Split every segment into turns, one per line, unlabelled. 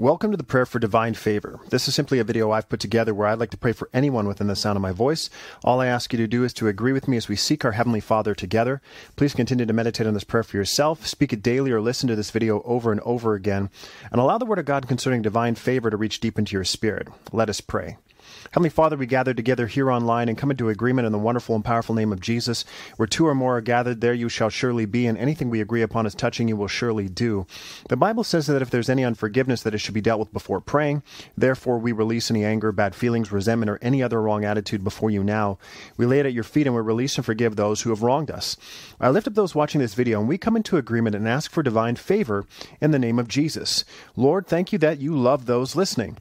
Welcome to the Prayer for Divine Favor. This is simply a video I've put together where I'd like to pray for anyone within the sound of my voice. All I ask you to do is to agree with me as we seek our Heavenly Father together. Please continue to meditate on this prayer for yourself, speak it daily, or listen to this video over and over again, and allow the Word of God concerning divine favor to reach deep into your spirit. Let us pray. Heavenly Father, we gather together here online and come into agreement in the wonderful and powerful name of Jesus. Where two or more are gathered, there you shall surely be, and anything we agree upon as touching you will surely do. The Bible says that if there's any unforgiveness, that it should be dealt with before praying. Therefore, we release any anger, bad feelings, resentment, or any other wrong attitude before you now. We lay it at your feet and we release and forgive those who have wronged us. I lift up those watching this video, and we come into agreement and ask for divine favor in the name of Jesus. Lord, thank you that you love those listening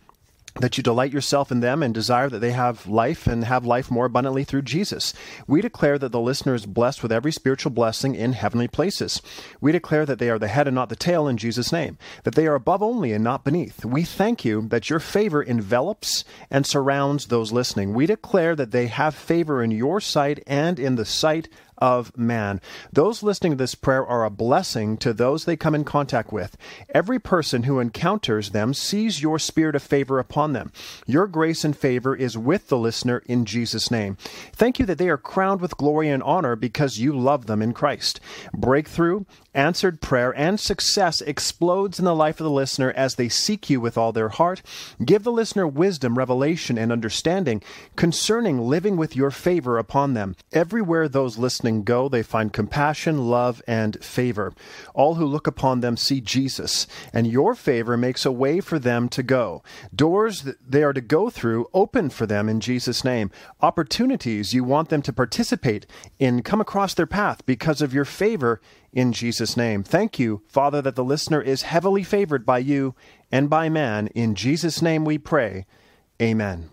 that you delight yourself in them and desire that they have life and have life more abundantly through Jesus. We declare that the listener is blessed with every spiritual blessing in heavenly places. We declare that they are the head and not the tail in Jesus' name, that they are above only and not beneath. We thank you that your favor envelops and surrounds those listening. We declare that they have favor in your sight and in the sight of man. Those listening to this prayer are a blessing to those they come in contact with. Every person who encounters them sees your spirit of favor upon them. Your grace and favor is with the listener in Jesus' name. Thank you that they are crowned with glory and honor because you love them in Christ. Breakthrough, answered prayer, and success explodes in the life of the listener as they seek you with all their heart. Give the listener wisdom, revelation, and understanding concerning living with your favor upon them. Everywhere those listening listening go, they find compassion, love, and favor. All who look upon them see Jesus, and your favor makes a way for them to go. Doors they are to go through open for them in Jesus' name. Opportunities you want them to participate in come across their path because of your favor in Jesus' name. Thank you, Father, that the listener is heavily favored by you and by man. In Jesus' name we pray. Amen.